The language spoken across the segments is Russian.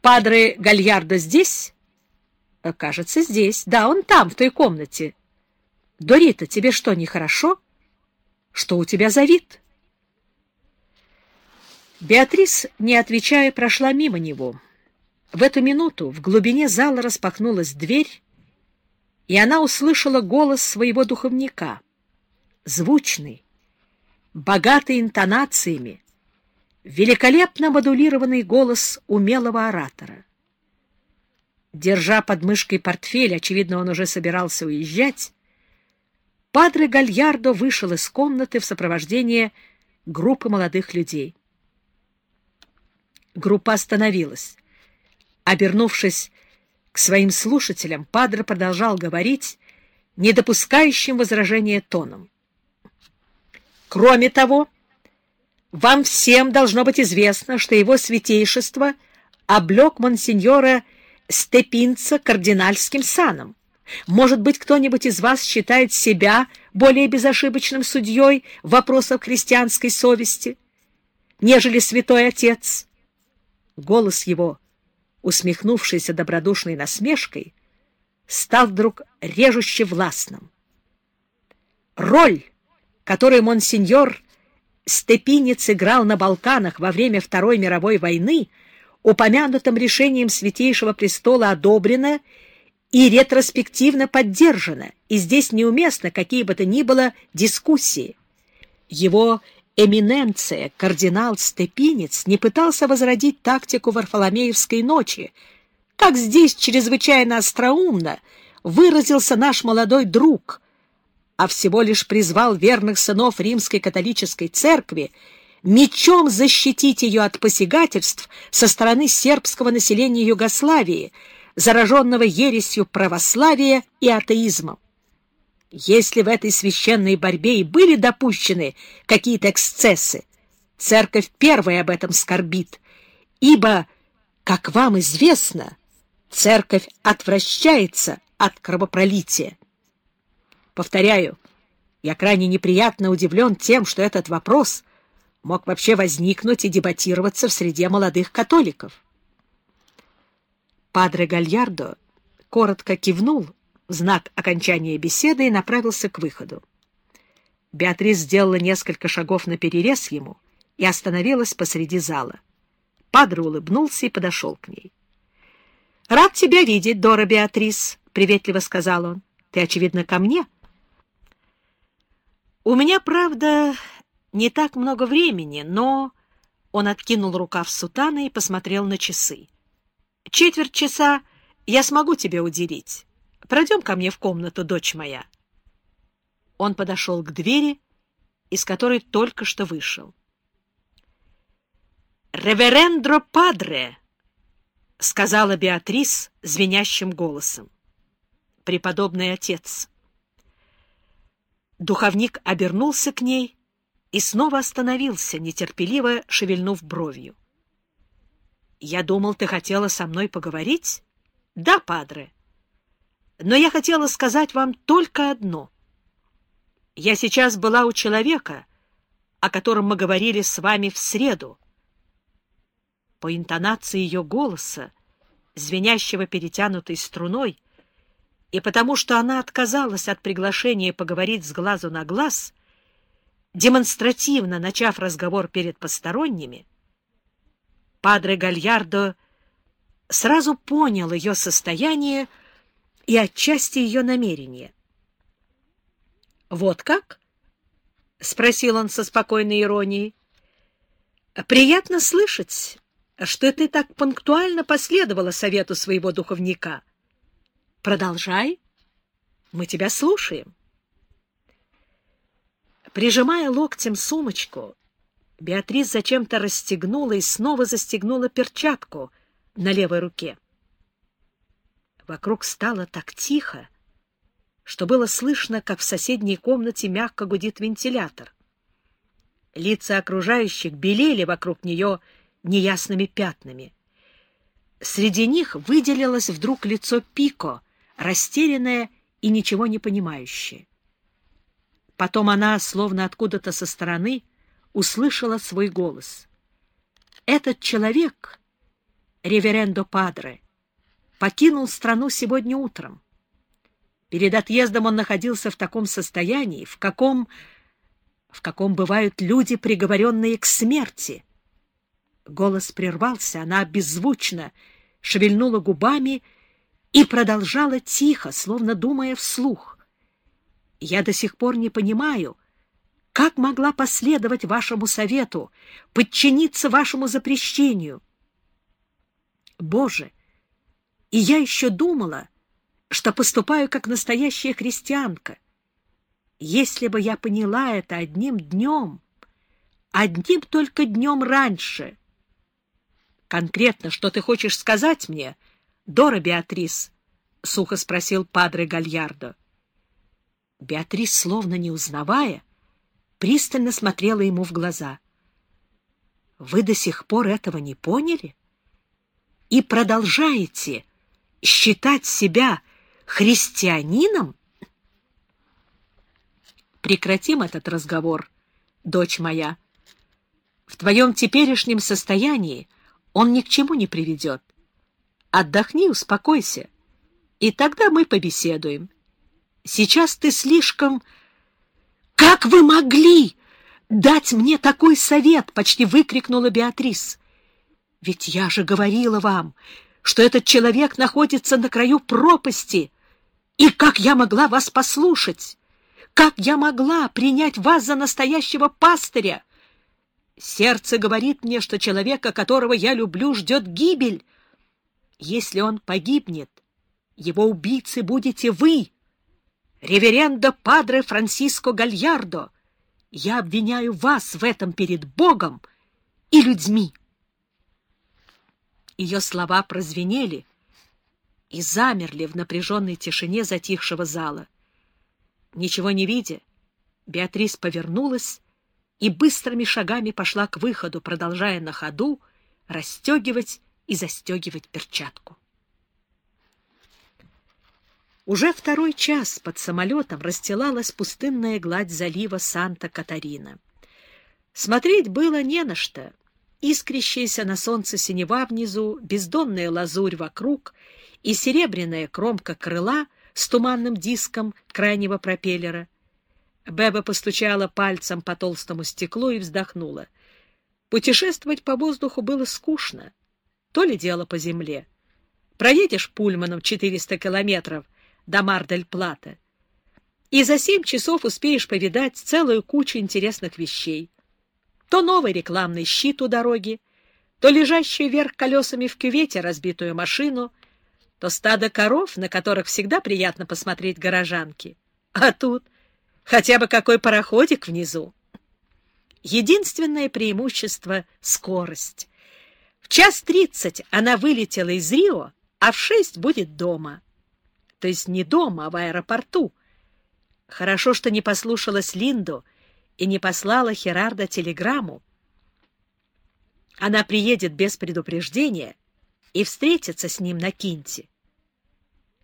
Падре Гальярдо здесь? Э, кажется, здесь. Да, он там, в той комнате. Дорита, тебе что, нехорошо? Что у тебя за вид? Беатрис, не отвечая, прошла мимо него. В эту минуту в глубине зала распахнулась дверь, и она услышала голос своего духовника, звучный, богатый интонациями, великолепно модулированный голос умелого оратора. Держа под мышкой портфель, очевидно, он уже собирался уезжать, Падре Гальярдо вышел из комнаты в сопровождении группы молодых людей. Группа остановилась. Обернувшись к своим слушателям, Падре продолжал говорить, не допускающим возражения тоном. Кроме того, вам всем должно быть известно, что его святейшество облег монсеньора Степинца кардинальским саном. Может быть, кто-нибудь из вас считает себя более безошибочным судьей в вопросах христианской совести, нежели святой отец? Голос его усмехнувшийся добродушной насмешкой, стал вдруг режуще властным. Роль, которую монсеньор Степинец играл на Балканах во время Второй мировой войны, упомянутым решением Святейшего Престола одобрена и ретроспективно поддержана, и здесь неуместно какие бы то ни было дискуссии. Его эминенция, кардинал Степинец, не пытался возродить тактику Варфоломеевской ночи, как здесь чрезвычайно остроумно выразился наш молодой друг, а всего лишь призвал верных сынов римской католической церкви мечом защитить ее от посягательств со стороны сербского населения Югославии, зараженного ересью православия и атеизмом. Если в этой священной борьбе и были допущены какие-то эксцессы, церковь первая об этом скорбит, ибо, как вам известно, церковь отвращается от кровопролития. Повторяю, я крайне неприятно удивлен тем, что этот вопрос мог вообще возникнуть и дебатироваться в среде молодых католиков. Падре Гальярдо коротко кивнул в знак окончания беседы и направился к выходу. Беатрис сделала несколько шагов на перерез ему и остановилась посреди зала. Падре улыбнулся и подошел к ней. — Рад тебя видеть, Дора Беатрис, — приветливо сказал он. — Ты, очевидно, ко мне? — У меня, правда, не так много времени, но... Он откинул рукав сутана и посмотрел на часы. — Четверть часа я смогу тебе уделить. Пройдем ко мне в комнату, дочь моя. Он подошел к двери, из которой только что вышел. «Реверендро падре!» — сказала Беатрис звенящим голосом. «Преподобный отец». Духовник обернулся к ней и снова остановился, нетерпеливо шевельнув бровью. «Я думал, ты хотела со мной поговорить?» «Да, падре». Но я хотела сказать вам только одно. Я сейчас была у человека, о котором мы говорили с вами в среду. По интонации ее голоса, звенящего перетянутой струной, и потому что она отказалась от приглашения поговорить с глазу на глаз, демонстративно начав разговор перед посторонними, Падре Гальярдо сразу понял ее состояние, и отчасти ее намерения. «Вот как?» — спросил он со спокойной иронией. «Приятно слышать, что ты так пунктуально последовала совету своего духовника. Продолжай, мы тебя слушаем». Прижимая локтем сумочку, Беатрис зачем-то расстегнула и снова застегнула перчатку на левой руке. Вокруг стало так тихо, что было слышно, как в соседней комнате мягко гудит вентилятор. Лица окружающих белели вокруг нее неясными пятнами. Среди них выделилось вдруг лицо Пико, растерянное и ничего не понимающее. Потом она, словно откуда-то со стороны, услышала свой голос. Этот человек реверендо Падре, покинул страну сегодня утром. Перед отъездом он находился в таком состоянии, в каком... в каком бывают люди, приговоренные к смерти. Голос прервался, она беззвучно шевельнула губами продолжала тихо, словно думая вслух. «Я до сих пор не понимаю, как могла последовать вашему совету, подчиниться вашему запрещению. Боже, и я еще думала, что поступаю как настоящая христианка. Если бы я поняла это одним днем, одним только днем раньше. Конкретно, что ты хочешь сказать мне, Дора Беатрис? — сухо спросил падре Гальярдо. Беатрис, словно не узнавая, пристально смотрела ему в глаза. — Вы до сих пор этого не поняли? И продолжаете считать себя христианином? Прекратим этот разговор, дочь моя. В твоем теперешнем состоянии он ни к чему не приведет. Отдохни, успокойся, и тогда мы побеседуем. Сейчас ты слишком... «Как вы могли дать мне такой совет?» — почти выкрикнула Беатрис. «Ведь я же говорила вам, что этот человек находится на краю пропасти. И как я могла вас послушать? Как я могла принять вас за настоящего пастыря? Сердце говорит мне, что человека, которого я люблю, ждет гибель. Если он погибнет, его убийцей будете вы, реверенда Падре Франсиско Гальярдо. Я обвиняю вас в этом перед Богом и людьми. Ее слова прозвенели и замерли в напряженной тишине затихшего зала. Ничего не видя, Беатрис повернулась и быстрыми шагами пошла к выходу, продолжая на ходу расстегивать и застегивать перчатку. Уже второй час под самолетом расстилалась пустынная гладь залива Санта-Катарина. Смотреть было не на что искрящаяся на солнце синева внизу, бездонная лазурь вокруг и серебряная кромка крыла с туманным диском крайнего пропеллера. Беба постучала пальцем по толстому стеклу и вздохнула. Путешествовать по воздуху было скучно. То ли дело по земле. Проедешь пульманом 400 километров до Мар-дель-Плата, и за семь часов успеешь повидать целую кучу интересных вещей то новый рекламный щит у дороги, то лежащую вверх колесами в кювете разбитую машину, то стадо коров, на которых всегда приятно посмотреть горожанки. А тут хотя бы какой пароходик внизу. Единственное преимущество — скорость. Час тридцать она вылетела из Рио, а в шесть будет дома. То есть не дома, а в аэропорту. Хорошо, что не послушалась Линду — и не послала Херарда телеграмму. Она приедет без предупреждения и встретится с ним на Кинте.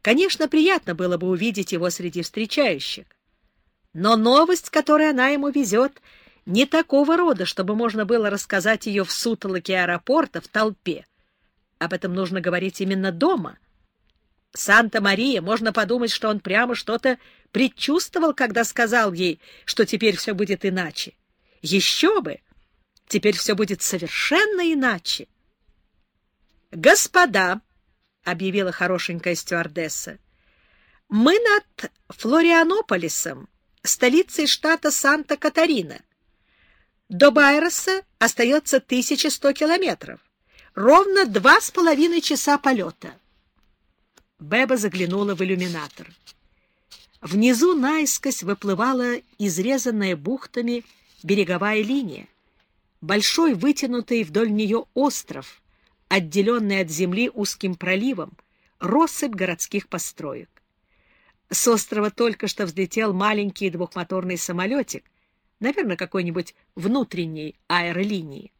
Конечно, приятно было бы увидеть его среди встречающих, но новость, которую она ему везет, не такого рода, чтобы можно было рассказать ее в сутолоке аэропорта в толпе. Об этом нужно говорить именно дома. Санта-Мария, можно подумать, что он прямо что-то предчувствовал, когда сказал ей, что теперь все будет иначе. Еще бы! Теперь все будет совершенно иначе. «Господа!» — объявила хорошенькая стюардесса. «Мы над Флорианополисом, столицей штата Санта-Катарина. До Байроса остается 1100 километров. Ровно два с половиной часа полета». Беба заглянула в иллюминатор. Внизу наискось выплывала изрезанная бухтами береговая линия, большой вытянутый вдоль нее остров, отделенный от земли узким проливом, россыпь городских построек. С острова только что взлетел маленький двухмоторный самолетик, наверное, какой-нибудь внутренней аэролинии.